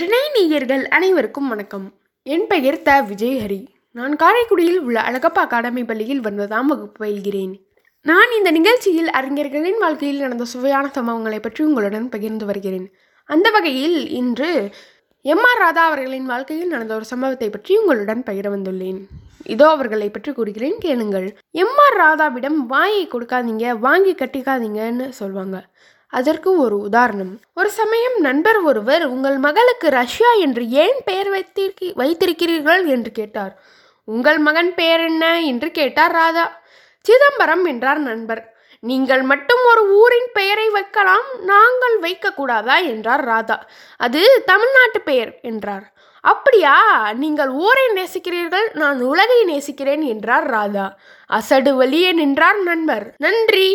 நேயர்கள் அனைவருக்கும் வணக்கம். என் பெயர் த. விஜயஹரி. நான் காரைக்குடியில் உள்ள அழகப்பா அகாடமி பள்ளியில் ஒன்பதாம் வகுப்பு பயில்கிறேன். நான் இந்த நிகழ்ச்சியில் அறிஞர்களின் வாழ்க்கையில் நடந்த சுவையான சம்பவங்களை பற்றி உங்களுடன் பகிர்ந்து வருகிறேன். அந்த வகையில் இன்று எம். ஆர். ராதா அவர்களின் வாழ்க்கையில் நடந்த ஒரு சம்பவத்தை பற்றி உங்களுடன் பகிர வந்துள்ளேன். இதோ அவர்களை பற்றி கூறுகிறேன் கேளுங்கள். எம். ஆர். ராதாவிடம் வாயை கொடுக்காதீங்க வாங்கி கட்டிக்காதீங்கன்னு சொல்வாங்க. அதற்கு ஒரு உதாரணம். ஒரு சமயம் நண்பர் ஒருவர் உங்கள் மகளுக்கு ரஷ்யா என்று ஏன் பெயர் வைத்திருக்கி வைத்திருக்கிறீர்கள்? என்று கேட்டார். உங்கள் மகன் பெயர் என்ன? என்று கேட்டார் ராதா. சிதம்பரம் என்றார் நண்பர். நீங்கள் மட்டும் ஒரு ஊரின் பெயரை வைக்கலாம் நாங்கள் வைக்கக்கூடாதா என்றார் ராதா. அது தமிழ்நாட்டு பெயர் என்றார். அப்படியா? நீங்கள் ஊரை நேசிக்கிறீர்கள் நான் உலகை நேசிக்கிறேன் என்றார் ராதா. அசடு வழியே நின்றார் நண்பர். நன்றி.